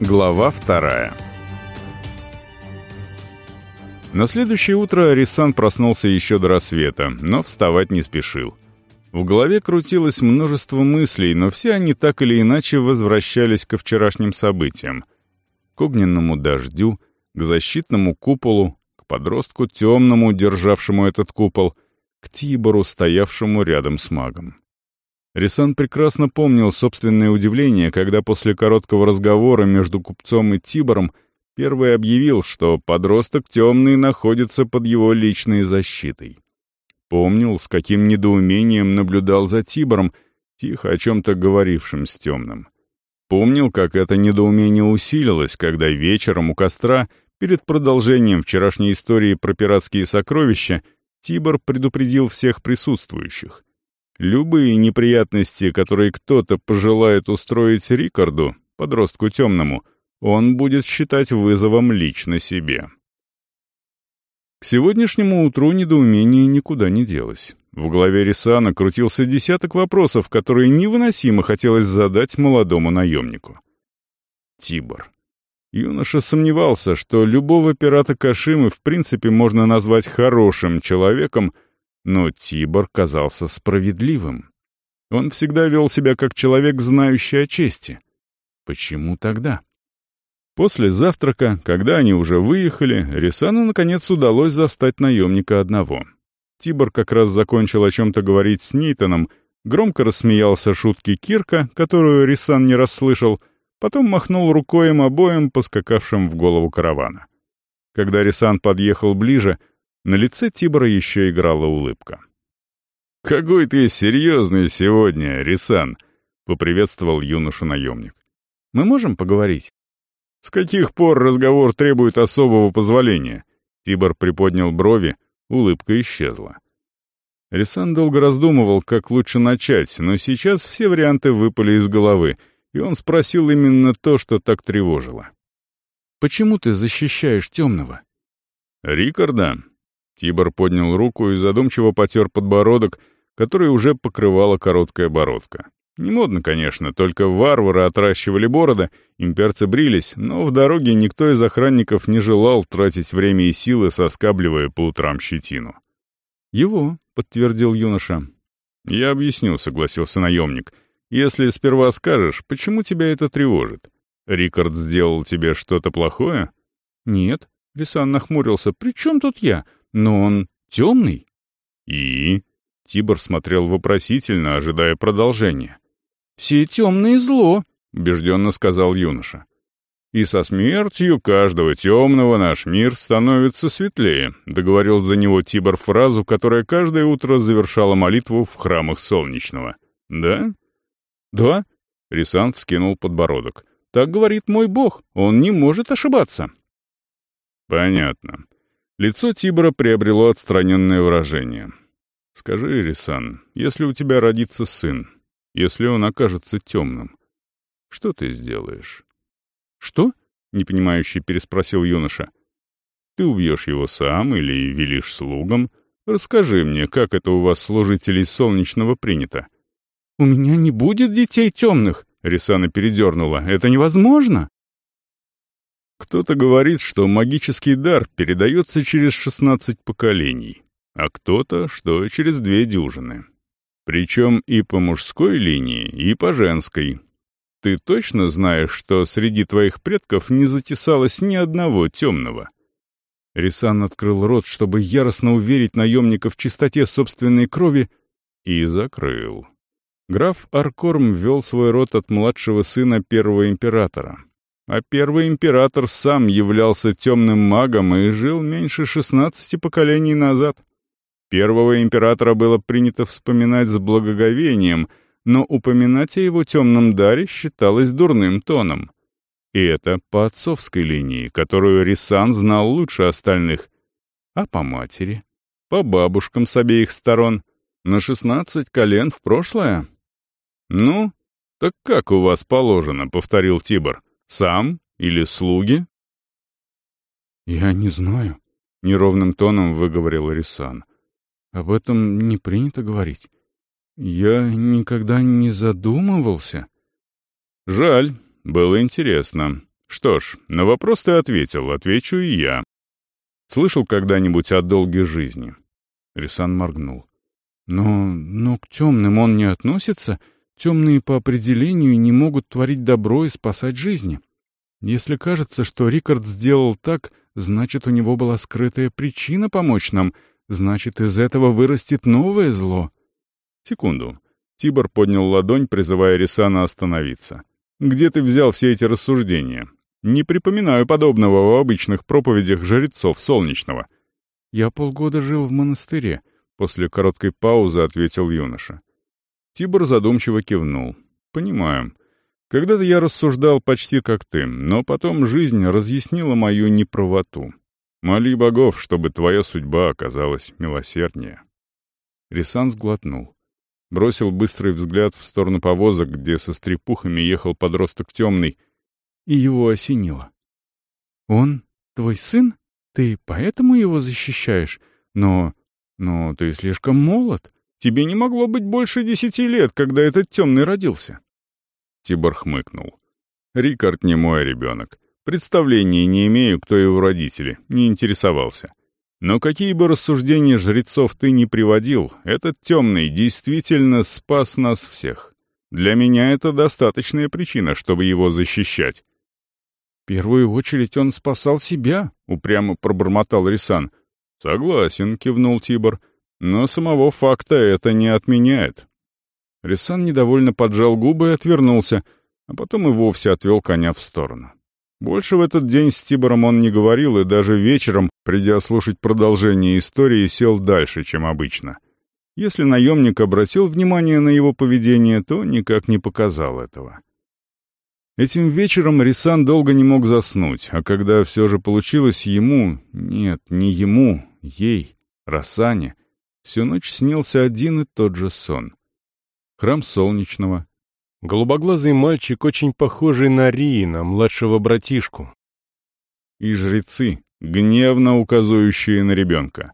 Глава вторая На следующее утро Рисан проснулся еще до рассвета, но вставать не спешил. В голове крутилось множество мыслей, но все они так или иначе возвращались ко вчерашним событиям. К огненному дождю, к защитному куполу, к подростку темному, державшему этот купол, к Тибору, стоявшему рядом с магом. Рисан прекрасно помнил собственное удивление, когда после короткого разговора между купцом и Тибором первый объявил, что подросток темный находится под его личной защитой. Помнил, с каким недоумением наблюдал за Тибором, тихо о чем-то говорившим с темным. Помнил, как это недоумение усилилось, когда вечером у костра, перед продолжением вчерашней истории про пиратские сокровища, Тибор предупредил всех присутствующих. Любые неприятности, которые кто-то пожелает устроить Рикарду, подростку темному, он будет считать вызовом лично себе. К сегодняшнему утру недоумение никуда не делось. В голове Рисана крутился десяток вопросов, которые невыносимо хотелось задать молодому наемнику. Тибор. Юноша сомневался, что любого пирата Кашимы в принципе можно назвать хорошим человеком, но Тибор казался справедливым. Он всегда вел себя как человек, знающий о чести. Почему тогда? После завтрака, когда они уже выехали, Рисану наконец удалось застать наемника одного. Тибор как раз закончил о чем-то говорить с Нейтаном, громко рассмеялся шутки Кирка, которую Рисан не расслышал, потом махнул рукой им обоим, поскакавшим в голову каравана. Когда Рисан подъехал ближе, на лице Тибора еще играла улыбка. «Какой ты серьезный сегодня, Рисан!» — поприветствовал юношу наемник. «Мы можем поговорить?» «С каких пор разговор требует особого позволения?» Тибор приподнял брови, улыбка исчезла. Рисан долго раздумывал, как лучше начать, но сейчас все варианты выпали из головы, и он спросил именно то, что так тревожило. «Почему ты защищаешь темного?» «Рикарда?» Тибор поднял руку и задумчиво потер подбородок, который уже покрывала короткая бородка. Не модно, конечно, только варвары отращивали бороды, имперцы брились, но в дороге никто из охранников не желал тратить время и силы, соскабливая по утрам щетину. «Его», — подтвердил юноша. «Я объясню», — согласился наемник. «Если сперва скажешь, почему тебя это тревожит? Рикард сделал тебе что-то плохое?» «Нет», — Рисан нахмурился. «При чем тут я? Но он темный». «И?» — Тибор смотрел вопросительно, ожидая продолжения. «Все темные зло», — убежденно сказал юноша. «И со смертью каждого темного наш мир становится светлее», — договорил за него Тибор фразу, которая каждое утро завершала молитву в храмах Солнечного. «Да?» «Да», — Рисан вскинул подбородок. «Так говорит мой бог, он не может ошибаться». «Понятно». Лицо Тибора приобрело отстраненное выражение. «Скажи, Рисан, если у тебя родится сын, если он окажется темным. Что ты сделаешь?» «Что?» — непонимающе переспросил юноша. «Ты убьешь его сам или велишь слугам? Расскажи мне, как это у вас, служителей Солнечного, принято?» «У меня не будет детей темных!» — Рисана передернула. «Это невозможно!» Кто-то говорит, что магический дар передается через шестнадцать поколений, а кто-то, что через две дюжины. Причем и по мужской линии, и по женской. Ты точно знаешь, что среди твоих предков не затесалось ни одного темного?» Рисан открыл рот, чтобы яростно уверить наемника в чистоте собственной крови, и закрыл. Граф Аркорм вел свой род от младшего сына первого императора. А первый император сам являлся темным магом и жил меньше шестнадцати поколений назад. Первого императора было принято вспоминать с благоговением, но упоминать о его темном даре считалось дурным тоном. И это по отцовской линии, которую Рисан знал лучше остальных. А по матери? По бабушкам с обеих сторон? На шестнадцать колен в прошлое? «Ну, так как у вас положено?» — повторил Тибор. «Сам или слуги?» «Я не знаю», — неровным тоном выговорил Рисан. Об этом не принято говорить. Я никогда не задумывался. Жаль, было интересно. Что ж, на вопрос ты ответил, отвечу и я. Слышал когда-нибудь о долге жизни? Рисан моргнул. Но, но к темным он не относится. Темные по определению не могут творить добро и спасать жизни. Если кажется, что Рикард сделал так, значит, у него была скрытая причина помочь нам, значит, из этого вырастет новое зло. Секунду. Тибор поднял ладонь, призывая Рисана остановиться. «Где ты взял все эти рассуждения? Не припоминаю подобного в обычных проповедях жрецов Солнечного». «Я полгода жил в монастыре», — после короткой паузы ответил юноша. Тибор задумчиво кивнул. «Понимаю. Когда-то я рассуждал почти как ты, но потом жизнь разъяснила мою неправоту. Моли богов, чтобы твоя судьба оказалась милосерднее». Рисан сглотнул. Бросил быстрый взгляд в сторону повозок, где со стрепухами ехал подросток темный, и его осенило. «Он твой сын? Ты поэтому его защищаешь? Но... но ты слишком молод. Тебе не могло быть больше десяти лет, когда этот темный родился». Тибор хмыкнул. «Рикард не мой ребенок. Представления не имею, кто его родители, не интересовался. Но какие бы рассуждения жрецов ты ни приводил, этот темный действительно спас нас всех. Для меня это достаточная причина, чтобы его защищать. «В первую очередь он спасал себя», — упрямо пробормотал Рисан. «Согласен», — кивнул Тибор, — «но самого факта это не отменяет». Рисан недовольно поджал губы и отвернулся, а потом и вовсе отвел коня в сторону. Больше в этот день с Тибором он не говорил, и даже вечером, придя слушать продолжение истории, сел дальше, чем обычно. Если наемник обратил внимание на его поведение, то никак не показал этого. Этим вечером Рисан долго не мог заснуть, а когда все же получилось ему, нет, не ему, ей, Рассане, всю ночь снился один и тот же сон. Храм Солнечного, Голубоглазый мальчик, очень похожий на Риина, младшего братишку. И жрецы, гневно указывающие на ребенка.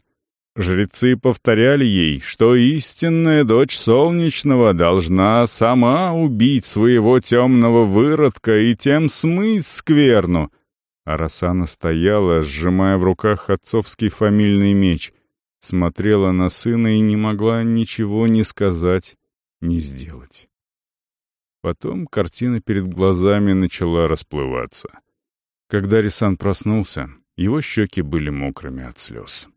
Жрецы повторяли ей, что истинная дочь Солнечного должна сама убить своего темного выродка и тем смыть скверну. А Росана стояла, сжимая в руках отцовский фамильный меч, смотрела на сына и не могла ничего ни сказать, ни сделать. Потом картина перед глазами начала расплываться. Когда Рисан проснулся, его щеки были мокрыми от слез.